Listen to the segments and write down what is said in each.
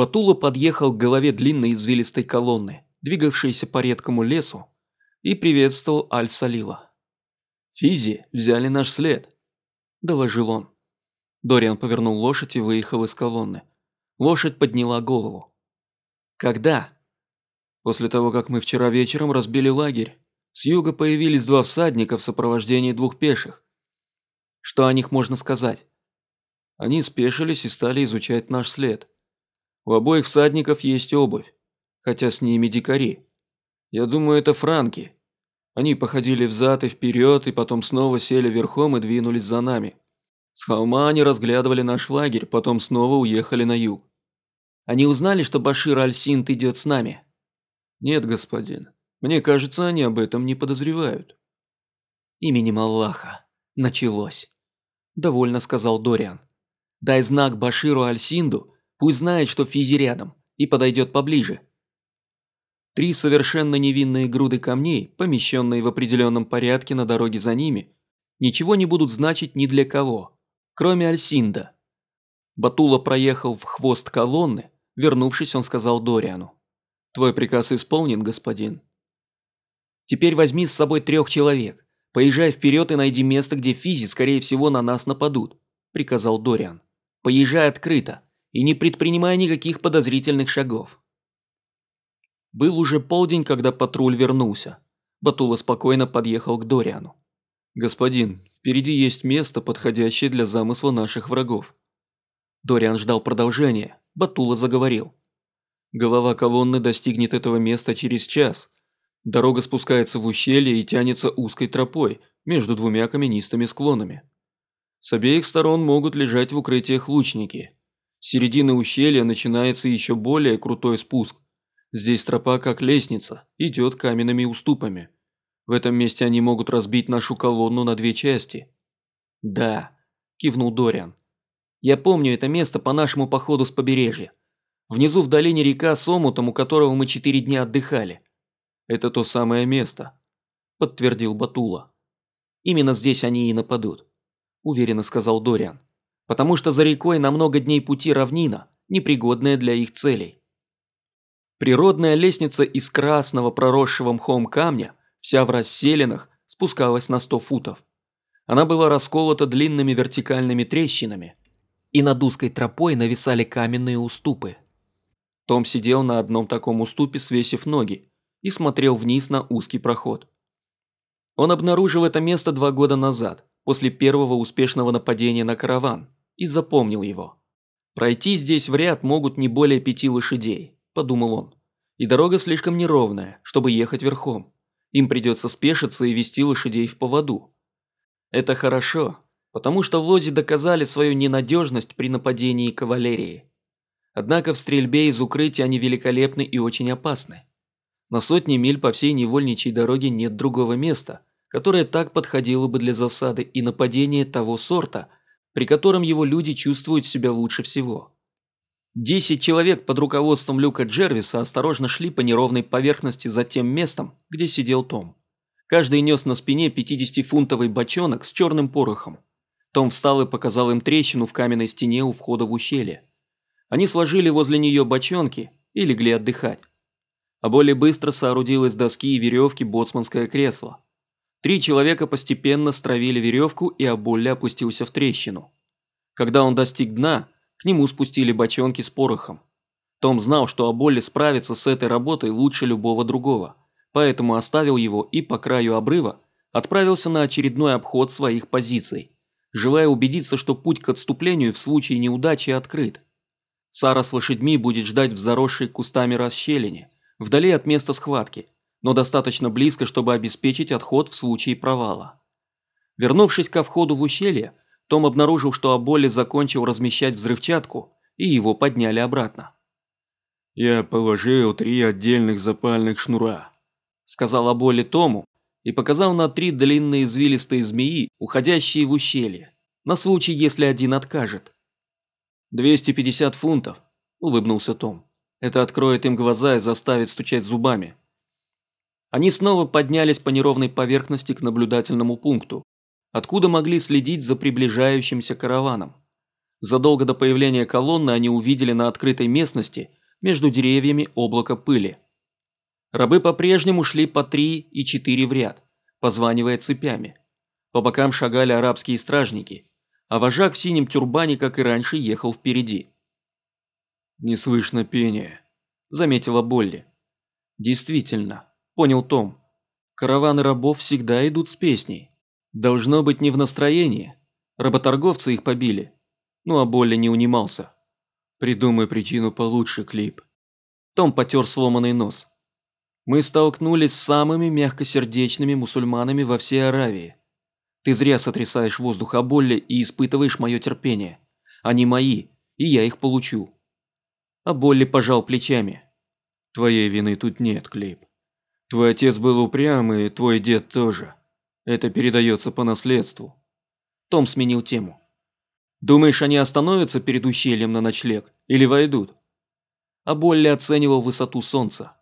Батула подъехал к голове длинной извилистой колонны, двигавшейся по редкому лесу, и приветствовал Аль-Салила. «Физи взяли наш след», – доложил он. Дориан повернул лошадь и выехал из колонны. Лошадь подняла голову. «Когда?» «После того, как мы вчера вечером разбили лагерь. С юга появились два всадника в сопровождении двух пеших. Что о них можно сказать?» Они спешились и стали изучать наш след. У обоих всадников есть обувь, хотя с ними дикари. Я думаю, это франки. Они походили взад и вперед, и потом снова сели верхом и двинулись за нами. С холма они разглядывали наш лагерь, потом снова уехали на юг. Они узнали, что Башир Аль-Синт идет с нами? Нет, господин. Мне кажется, они об этом не подозревают. Именем Аллаха. Началось. Довольно сказал Дориан. Дай знак Баширу Аль-Синду, пусть знает, что Физи рядом, и подойдет поближе. Три совершенно невинные груды камней, помещенные в определенном порядке на дороге за ними, ничего не будут значить ни для кого, кроме Альсинда. Батула проехал в хвост колонны, вернувшись, он сказал Дориану. «Твой приказ исполнен, господин». «Теперь возьми с собой трех человек, поезжай вперед и найди место, где физи, скорее всего, на нас нападут», – приказал Дориан. Поезжай открыто и не предпринимай никаких подозрительных шагов. Был уже полдень, когда патруль вернулся. Батула спокойно подъехал к Дориану. «Господин, впереди есть место, подходящее для замысла наших врагов». Дориан ждал продолжения. Батула заговорил. «Голова колонны достигнет этого места через час. Дорога спускается в ущелье и тянется узкой тропой между двумя каменистыми склонами. С обеих сторон могут лежать в укрытиях лучники. С середины ущелья начинается еще более крутой спуск. Здесь тропа как лестница, идет каменными уступами. В этом месте они могут разбить нашу колонну на две части. Да, кивнул Дориан. Я помню это место по нашему походу с побережья. Внизу в долине река с омутом, у которого мы четыре дня отдыхали. Это то самое место, подтвердил Батула. Именно здесь они и нападут. – уверенно сказал Дориан. «Потому что за рекой на много дней пути равнина, непригодная для их целей». Природная лестница из красного проросшего мхом камня, вся в расселенных, спускалась на сто футов. Она была расколота длинными вертикальными трещинами, и над узкой тропой нависали каменные уступы. Том сидел на одном таком уступе, свесив ноги, и смотрел вниз на узкий проход. Он обнаружил это место два года назад, после первого успешного нападения на караван и запомнил его. «Пройти здесь в ряд могут не более пяти лошадей», – подумал он. «И дорога слишком неровная, чтобы ехать верхом. Им придется спешиться и вести лошадей в поводу. Это хорошо, потому что лози доказали свою ненадежность при нападении кавалерии. Однако в стрельбе из укрытия они великолепны и очень опасны. На сотни миль по всей невольничьей дороге нет другого места – которое так подходило бы для засады и нападения того сорта, при котором его люди чувствуют себя лучше всего. Десять человек под руководством Люка Джервиса осторожно шли по неровной поверхности за тем местом, где сидел Том. Каждый нес на спине 50-фунтовый бочонок с черным порохом. Том встал и показал им трещину в каменной стене у входа в ущелье. Они сложили возле нее бочонки и легли отдыхать. А более быстро соорудил из доски и веревки боцманское кресло. Три человека постепенно стравили веревку, и Абулля опустился в трещину. Когда он достиг дна, к нему спустили бочонки с порохом. Том знал, что Аболли справится с этой работой лучше любого другого, поэтому оставил его и по краю обрыва отправился на очередной обход своих позиций, желая убедиться, что путь к отступлению в случае неудачи открыт. Сара с лошадьми будет ждать в заросшей кустами расщелине, вдали от места схватки – но достаточно близко, чтобы обеспечить отход в случае провала. Вернувшись ко входу в ущелье, том обнаружил, что Аболли закончил размещать взрывчатку, и его подняли обратно. «Я положил три отдельных запальных шнура», – сказал Аболли Тому и показал на три длинные извилистые змеи, уходящие в ущелье, на случай, если один откажет. «250 фунтов», – улыбнулся Том. «Это откроет им глаза и заставит стучать зубами». Они снова поднялись по неровной поверхности к наблюдательному пункту, откуда могли следить за приближающимся караваном. Задолго до появления колонны они увидели на открытой местности между деревьями облако пыли. Рабы по-прежнему шли по три и четыре в ряд, позванивая цепями. По бокам шагали арабские стражники, а вожак в синем тюрбане, как и раньше, ехал впереди. «Не слышно пения», – заметила Болли. «Действительно», – понял Том. «Караваны рабов всегда идут с песней. Должно быть не в настроении. Работорговцы их побили. Ну а Болли не унимался. Придумай причину получше, Клип». Том потер сломанный нос. «Мы столкнулись с самыми мягкосердечными мусульманами во всей Аравии. Ты зря сотрясаешь воздух о Болли и испытываешь мое терпение. Они мои, и я их получу». А Болли пожал плечами. Твоей вины тут нет, Клип. Твой отец был упрямый, и твой дед тоже. Это передается по наследству. Том сменил тему. Думаешь, они остановятся перед ущельем на ночлег или войдут? А Болли оценивал высоту солнца.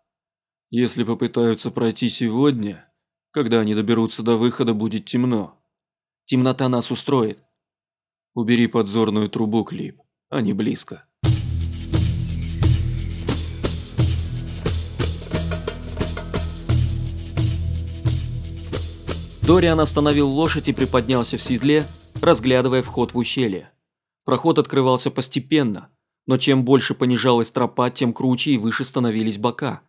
Если попытаются пройти сегодня, когда они доберутся до выхода, будет темно. Темнота нас устроит. Убери подзорную трубу, Клип. Они близко. Дориан остановил лошадь и приподнялся в седле, разглядывая вход в ущелье. Проход открывался постепенно, но чем больше понижалась тропа, тем круче и выше становились бока.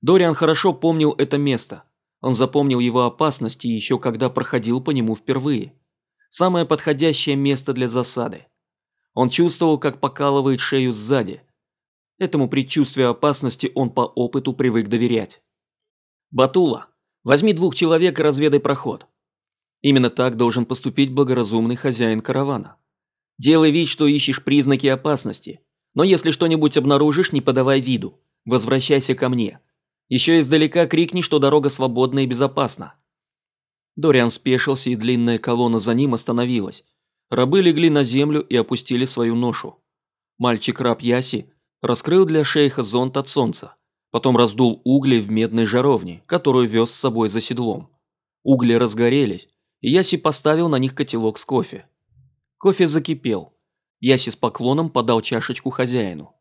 Дориан хорошо помнил это место. Он запомнил его опасности еще когда проходил по нему впервые. Самое подходящее место для засады. Он чувствовал, как покалывает шею сзади. Этому предчувствию опасности он по опыту привык доверять. «Батула!» Возьми двух человек и разведай проход. Именно так должен поступить благоразумный хозяин каравана. Делай вид, что ищешь признаки опасности. Но если что-нибудь обнаружишь, не подавай виду. Возвращайся ко мне. Еще издалека крикни, что дорога свободна и безопасна. Дориан спешился, и длинная колонна за ним остановилась. Рабы легли на землю и опустили свою ношу. Мальчик-раб Яси раскрыл для шейха зонт от солнца. Потом раздул угли в медной жаровне, которую вез с собой за седлом. Угли разгорелись, и Яси поставил на них котелок с кофе. Кофе закипел. Яси с поклоном подал чашечку хозяину.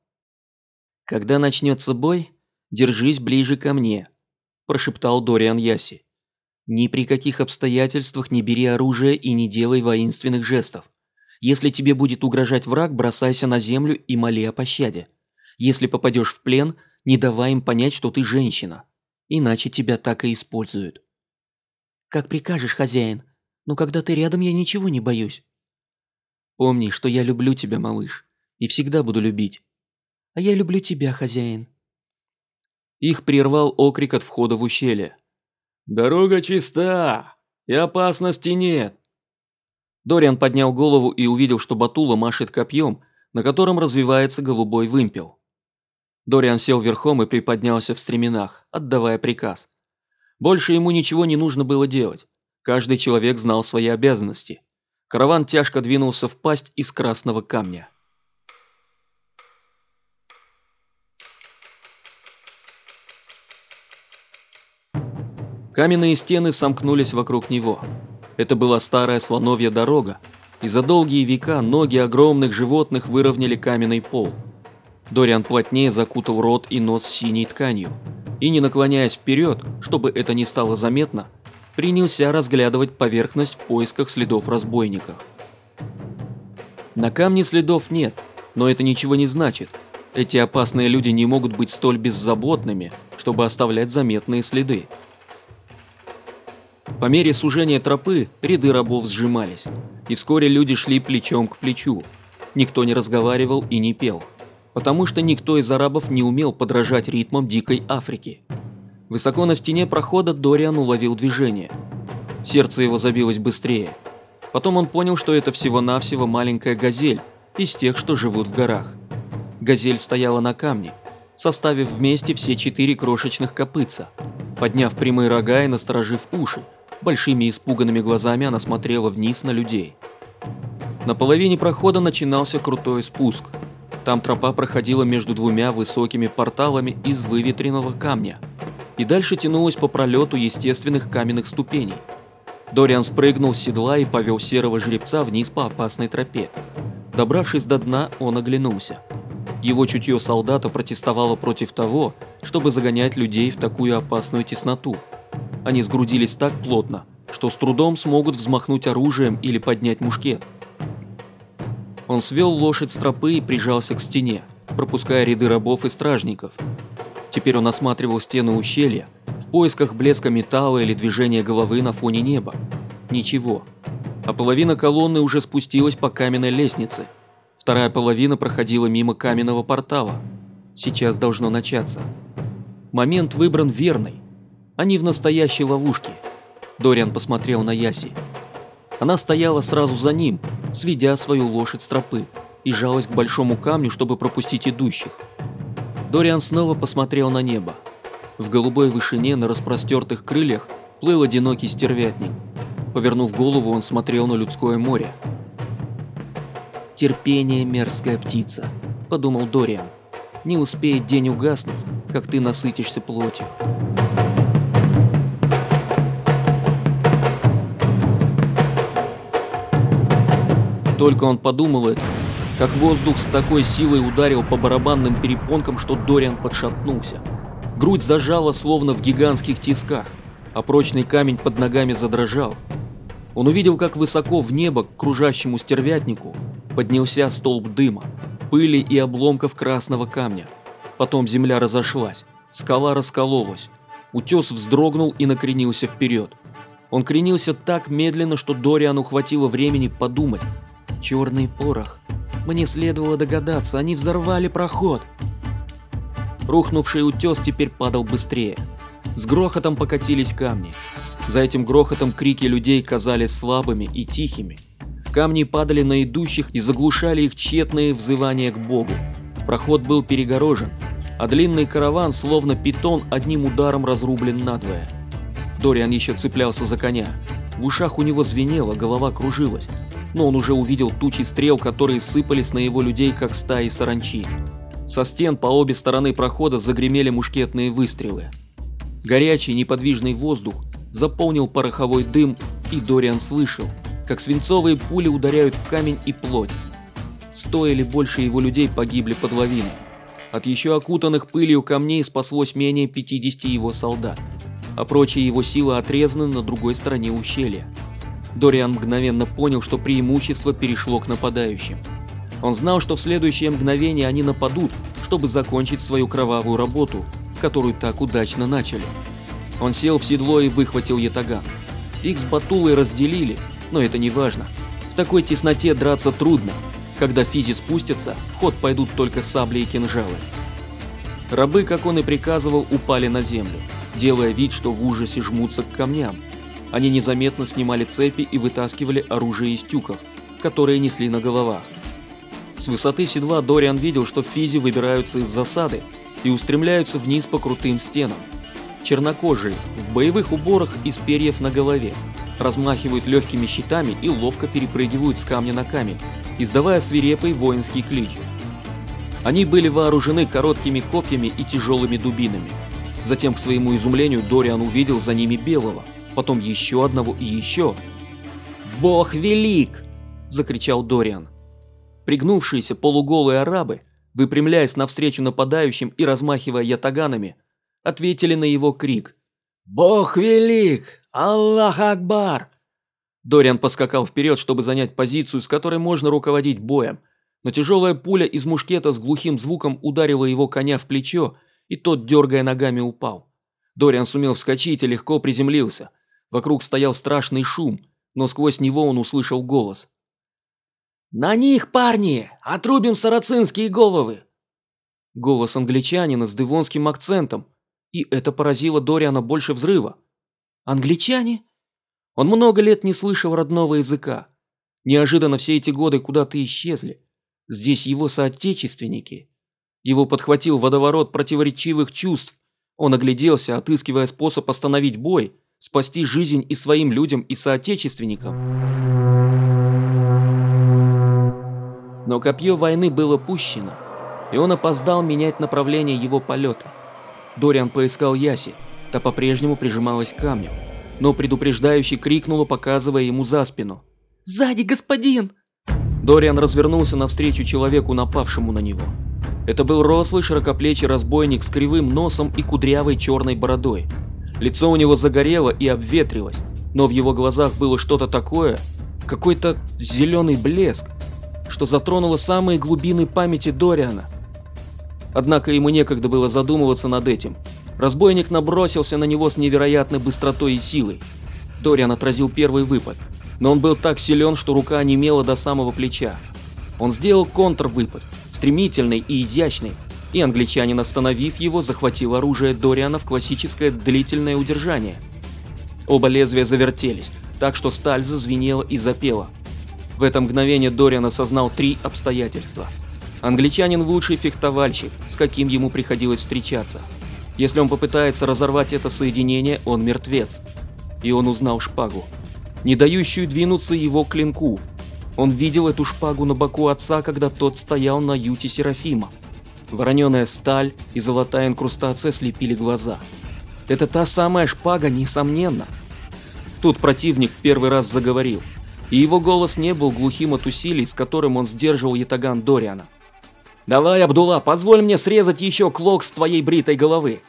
«Когда начнется бой, держись ближе ко мне», – прошептал Дориан Яси. «Ни при каких обстоятельствах не бери оружие и не делай воинственных жестов. Если тебе будет угрожать враг, бросайся на землю и моли о пощаде. Если попадешь в плен – не давай им понять, что ты женщина. Иначе тебя так и используют. Как прикажешь, хозяин. Но когда ты рядом, я ничего не боюсь. Помни, что я люблю тебя, малыш. И всегда буду любить. А я люблю тебя, хозяин. Их прервал окрик от входа в ущелье. «Дорога чиста! И опасности нет!» Дориан поднял голову и увидел, что Батула машет копьем, на котором развивается голубой вымпел. Дориан сел верхом и приподнялся в стременах, отдавая приказ. Больше ему ничего не нужно было делать. Каждый человек знал свои обязанности. Караван тяжко двинулся в пасть из красного камня. Каменные стены сомкнулись вокруг него. Это была старая слоновья дорога, и за долгие века ноги огромных животных выровняли каменный пол – Дориан плотнее закутал рот и нос синей тканью и, не наклоняясь вперед, чтобы это не стало заметно, принялся разглядывать поверхность в поисках следов разбойников. На камне следов нет, но это ничего не значит. Эти опасные люди не могут быть столь беззаботными, чтобы оставлять заметные следы. По мере сужения тропы ряды рабов сжимались, и вскоре люди шли плечом к плечу. Никто не разговаривал и не пел потому что никто из арабов не умел подражать ритмам дикой Африки. Высоко на стене прохода Дориан уловил движение. Сердце его забилось быстрее. Потом он понял, что это всего-навсего маленькая газель из тех, что живут в горах. Газель стояла на камне, составив вместе все четыре крошечных копытца. Подняв прямые рога и насторожив уши, большими испуганными глазами она смотрела вниз на людей. На половине прохода начинался крутой спуск – там тропа проходила между двумя высокими порталами из выветренного камня и дальше тянулась по пролету естественных каменных ступеней. Дориан спрыгнул с седла и повел серого жеребца вниз по опасной тропе. Добравшись до дна, он оглянулся. Его чутье солдата протестовало против того, чтобы загонять людей в такую опасную тесноту. Они сгрудились так плотно, что с трудом смогут взмахнуть оружием или поднять мушкет. Он свел лошадь с тропы и прижался к стене, пропуская ряды рабов и стражников. Теперь он осматривал стены ущелья в поисках блеска металла или движения головы на фоне неба. Ничего. А половина колонны уже спустилась по каменной лестнице. Вторая половина проходила мимо каменного портала. Сейчас должно начаться. Момент выбран верный. Они в настоящей ловушке. Дориан посмотрел на Яси. Она стояла сразу за ним, сведя свою лошадь с тропы, и жалась к большому камню, чтобы пропустить идущих. Дориан снова посмотрел на небо. В голубой вышине на распростертых крыльях плыл одинокий стервятник. Повернув голову, он смотрел на людское море. «Терпение, мерзкая птица», – подумал Дориан. «Не успеет день угаснуть, как ты насытишься плотью». Только он подумал это, как воздух с такой силой ударил по барабанным перепонкам, что Дориан подшатнулся. Грудь зажала, словно в гигантских тисках, а прочный камень под ногами задрожал. Он увидел, как высоко в небо к кружащему стервятнику поднялся столб дыма, пыли и обломков красного камня. Потом земля разошлась, скала раскололась, утес вздрогнул и накренился вперед. Он кренился так медленно, что Дориану хватило времени подумать, Черный порох. Мне следовало догадаться, они взорвали проход. Рухнувший утес теперь падал быстрее. С грохотом покатились камни. За этим грохотом крики людей казались слабыми и тихими. Камни падали на идущих и заглушали их тщетные взывания к Богу. Проход был перегорожен, а длинный караван, словно питон, одним ударом разрублен надвое. Дориан еще цеплялся за коня. В ушах у него звенело, голова кружилась но он уже увидел тучи стрел, которые сыпались на его людей, как стаи саранчи. Со стен по обе стороны прохода загремели мушкетные выстрелы. Горячий неподвижный воздух заполнил пороховой дым, и Дориан слышал, как свинцовые пули ударяют в камень и плоть. Сто или больше его людей погибли под лавиной. От еще окутанных пылью камней спаслось менее 50 его солдат, а прочие его силы отрезаны на другой стороне ущелья. Дориан мгновенно понял, что преимущество перешло к нападающим. Он знал, что в следующее мгновение они нападут, чтобы закончить свою кровавую работу, которую так удачно начали. Он сел в седло и выхватил ятаган. Их с Батулой разделили, но это не важно. В такой тесноте драться трудно. Когда физи спустятся, в ход пойдут только сабли и кинжалы. Рабы, как он и приказывал, упали на землю, делая вид, что в ужасе жмутся к камням, они незаметно снимали цепи и вытаскивали оружие из тюков, которые несли на головах. С высоты седла Дориан видел, что физи выбираются из засады и устремляются вниз по крутым стенам. Чернокожие, в боевых уборах из перьев на голове, размахивают легкими щитами и ловко перепрыгивают с камня на камень, издавая свирепый воинский клич. Они были вооружены короткими копьями и тяжелыми дубинами. Затем, к своему изумлению, Дориан увидел за ними белого – потом еще одного и еще. «Бог велик!» – закричал Дориан. Пригнувшиеся полуголые арабы, выпрямляясь навстречу нападающим и размахивая ятаганами, ответили на его крик. «Бог велик! Аллах Акбар!» Дориан поскакал вперед, чтобы занять позицию, с которой можно руководить боем, но тяжелая пуля из мушкета с глухим звуком ударила его коня в плечо, и тот, дергая ногами, упал. Дориан сумел вскочить и легко приземлился – Вокруг стоял страшный шум, но сквозь него он услышал голос. «На них, парни! Отрубим сарацинские головы!» Голос англичанина с девонским акцентом, и это поразило Дориана больше взрыва. «Англичане?» Он много лет не слышал родного языка. Неожиданно все эти годы куда-то исчезли. Здесь его соотечественники. Его подхватил водоворот противоречивых чувств. Он огляделся, отыскивая способ остановить бой, спасти жизнь и своим людям, и соотечественникам. Но копье войны было пущено, и он опоздал менять направление его полета. Дориан поискал Яси, та по-прежнему прижималась к камню, но предупреждающий крикнула, показывая ему за спину. «Сзади, господин!» Дориан развернулся навстречу человеку, напавшему на него. Это был рослый, широкоплечий разбойник с кривым носом и кудрявой черной бородой. Лицо у него загорело и обветрилось, но в его глазах было что-то такое, какой-то зеленый блеск, что затронуло самые глубины памяти Дориана. Однако ему некогда было задумываться над этим. Разбойник набросился на него с невероятной быстротой и силой. Дориан отразил первый выпад, но он был так силен, что рука онемела до самого плеча. Он сделал контрвыпад, стремительный и изящный, и англичанин, остановив его, захватил оружие Дориана в классическое длительное удержание. Оба лезвия завертелись, так что сталь зазвенела и запела. В это мгновение Дориан осознал три обстоятельства. Англичанин лучший фехтовальщик, с каким ему приходилось встречаться. Если он попытается разорвать это соединение, он мертвец. И он узнал шпагу, не дающую двинуться его клинку. Он видел эту шпагу на боку отца, когда тот стоял на юте Серафима. Вороненая сталь и золотая инкрустация слепили глаза. Это та самая шпага, несомненно. Тут противник в первый раз заговорил, и его голос не был глухим от усилий, с которым он сдерживал ятаган Дориана. «Давай, Абдулла, позволь мне срезать еще клок с твоей бритой головы!»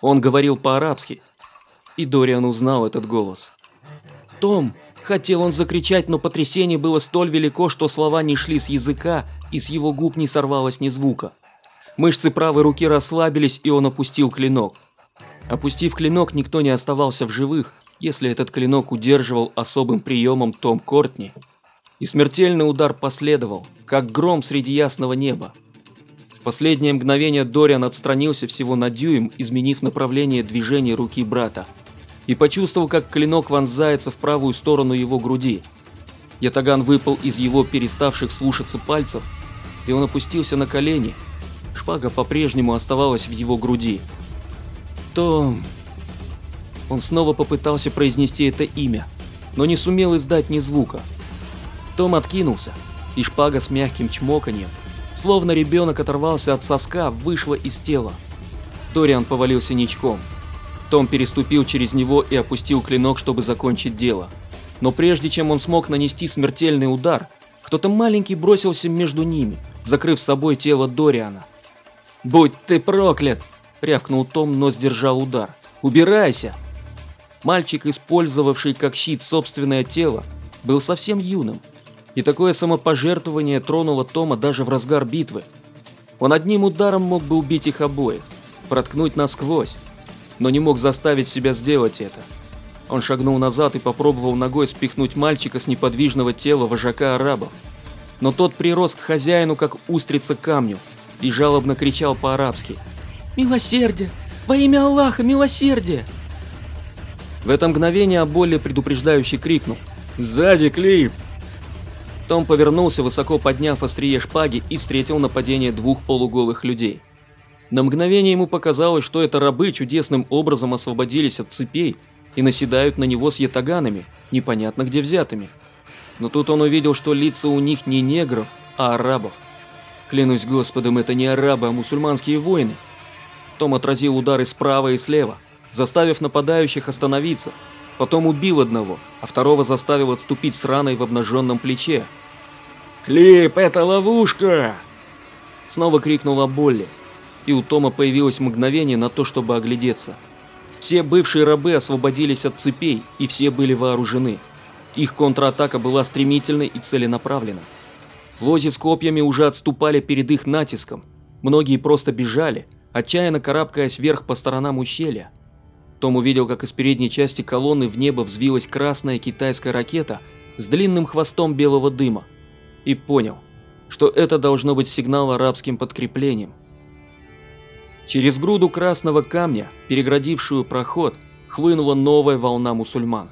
Он говорил по-арабски, и Дориан узнал этот голос. «Том!» – хотел он закричать, но потрясение было столь велико, что слова не шли с языка, и с его губ не сорвалось ни звука. Мышцы правой руки расслабились, и он опустил клинок. Опустив клинок, никто не оставался в живых, если этот клинок удерживал особым приемом Том Кортни. И смертельный удар последовал, как гром среди ясного неба. В последнее мгновение Дориан отстранился всего на дюйм, изменив направление движения руки брата, и почувствовал, как клинок вонзается в правую сторону его груди. Ятаган выпал из его переставших слушаться пальцев, и он опустился на колени. Шпага по-прежнему оставалась в его груди. Том... Он снова попытался произнести это имя, но не сумел издать ни звука. Том откинулся, и шпага с мягким чмоканьем, словно ребенок оторвался от соска, вышла из тела. Дориан повалился ничком. Том переступил через него и опустил клинок, чтобы закончить дело. Но прежде чем он смог нанести смертельный удар, кто-то маленький бросился между ними, закрыв собой тело Дориана. «Будь ты проклят!» – рявкнул Том, но сдержал удар. «Убирайся!» Мальчик, использовавший как щит собственное тело, был совсем юным, и такое самопожертвование тронуло Тома даже в разгар битвы. Он одним ударом мог бы убить их обоих, проткнуть насквозь, но не мог заставить себя сделать это. Он шагнул назад и попробовал ногой спихнуть мальчика с неподвижного тела вожака арабов. Но тот прирос к хозяину, как устрица к камню, и жалобно кричал по-арабски. «Милосердие! Во имя Аллаха, милосердие!» В это мгновение Аболли предупреждающе крикнул. «Сзади, Клип!» Том повернулся, высоко подняв острие шпаги и встретил нападение двух полуголых людей. На мгновение ему показалось, что это рабы чудесным образом освободились от цепей и наседают на него с ятаганами, непонятно где взятыми. Но тут он увидел, что лица у них не негров, а арабов. Клянусь Господом, это не арабы, а мусульманские воины. Том отразил удары справа и слева, заставив нападающих остановиться. Потом убил одного, а второго заставил отступить с раной в обнаженном плече, «Клип, это ловушка!» Снова крикнула Болли, и у Тома появилось мгновение на то, чтобы оглядеться. Все бывшие рабы освободились от цепей, и все были вооружены. Их контратака была стремительной и целенаправленной. Лози с копьями уже отступали перед их натиском. Многие просто бежали, отчаянно карабкаясь вверх по сторонам ущелья. Том увидел, как из передней части колонны в небо взвилась красная китайская ракета с длинным хвостом белого дыма и понял, что это должно быть сигнал арабским подкреплением. Через груду красного камня, переградившую проход, хлынула новая волна мусульман.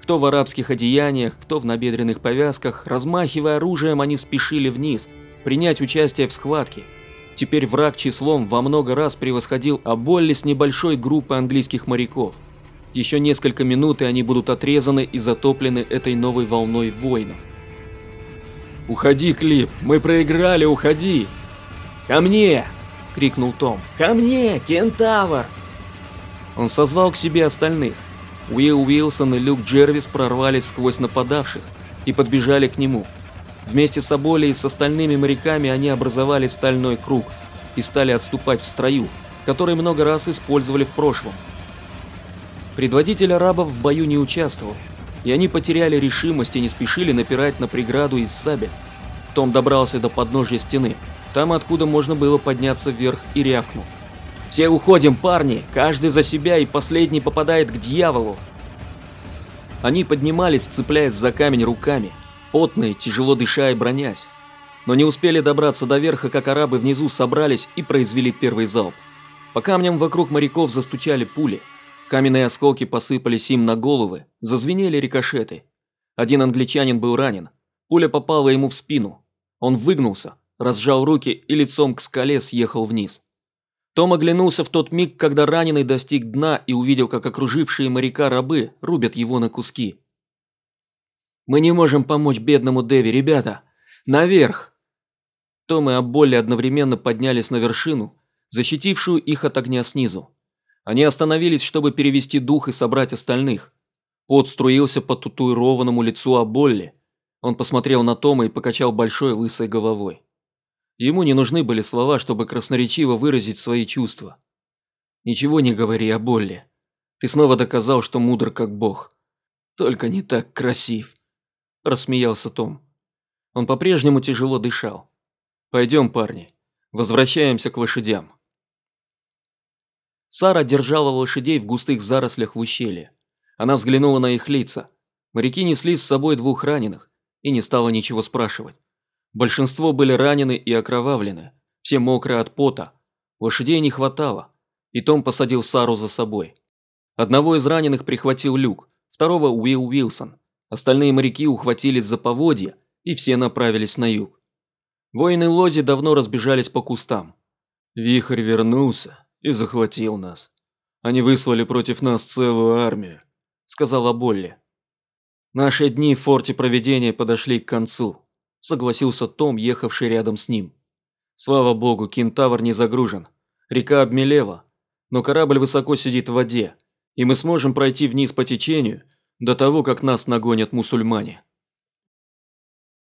Кто в арабских одеяниях, кто в набедренных повязках, размахивая оружием, они спешили вниз, принять участие в схватке. Теперь враг числом во много раз превосходил Аболли с небольшой группой английских моряков. Еще несколько минут, и они будут отрезаны и затоплены этой новой волной воинов. «Уходи, Клип, мы проиграли, уходи!» «Ко мне!» – крикнул Том. «Ко мне, кентавр!» Он созвал к себе остальных. Уилл Уилсон и Люк Джервис прорвались сквозь нападавших, и подбежали к нему. Вместе с Аболей и с остальными моряками они образовали стальной круг и стали отступать в строю, который много раз использовали в прошлом. Предводитель арабов в бою не участвовал, и они потеряли решимость и не спешили напирать на преграду из сабель. Том добрался до подножья стены, там, откуда можно было подняться вверх и рявкнул. «Все уходим, парни! Каждый за себя, и последний попадает к дьяволу!» Они поднимались, цепляясь за камень руками, потные, тяжело дыша и бронясь. Но не успели добраться до верха, как арабы внизу собрались и произвели первый залп. По камням вокруг моряков застучали пули. Каменные осколки посыпались им на головы, зазвенели рикошеты. Один англичанин был ранен. Пуля попала ему в спину. Он выгнулся, разжал руки и лицом к скале съехал вниз. Том оглянулся в тот миг, когда раненый достиг дна и увидел, как окружившие моряка рабы рубят его на куски. «Мы не можем помочь бедному Дэви, ребята! Наверх!» Том и Аболли одновременно поднялись на вершину, защитившую их от огня снизу. Они остановились, чтобы перевести дух и собрать остальных. Пот струился по татуированному лицу Аболли. Он посмотрел на Тома и покачал большой лысой головой. Ему не нужны были слова, чтобы красноречиво выразить свои чувства. «Ничего не говори о Болли. Ты снова доказал, что мудр как бог. Только не так красив», – рассмеялся Том. Он по-прежнему тяжело дышал. «Пойдем, парни, возвращаемся к лошадям». Сара держала лошадей в густых зарослях в ущелье. Она взглянула на их лица. Моряки несли с собой двух раненых и не стала ничего спрашивать. Большинство были ранены и окровавлены, все мокрые от пота. Лошадей не хватало, и Том посадил Сару за собой. Одного из раненых прихватил Люк, второго Уилл Уилсон. Остальные моряки ухватились за поводья, и все направились на юг. Воины Лози давно разбежались по кустам. Вихрь вернулся и захватил нас. Они выслали против нас целую армию, сказала Болли. Наши дни в форте проведения подошли к концу, согласился Том, ехавший рядом с ним. Слава богу, кентавр не загружен. Река обмелела, но корабль высоко сидит в воде, и мы сможем пройти вниз по течению до того, как нас нагонят мусульмане.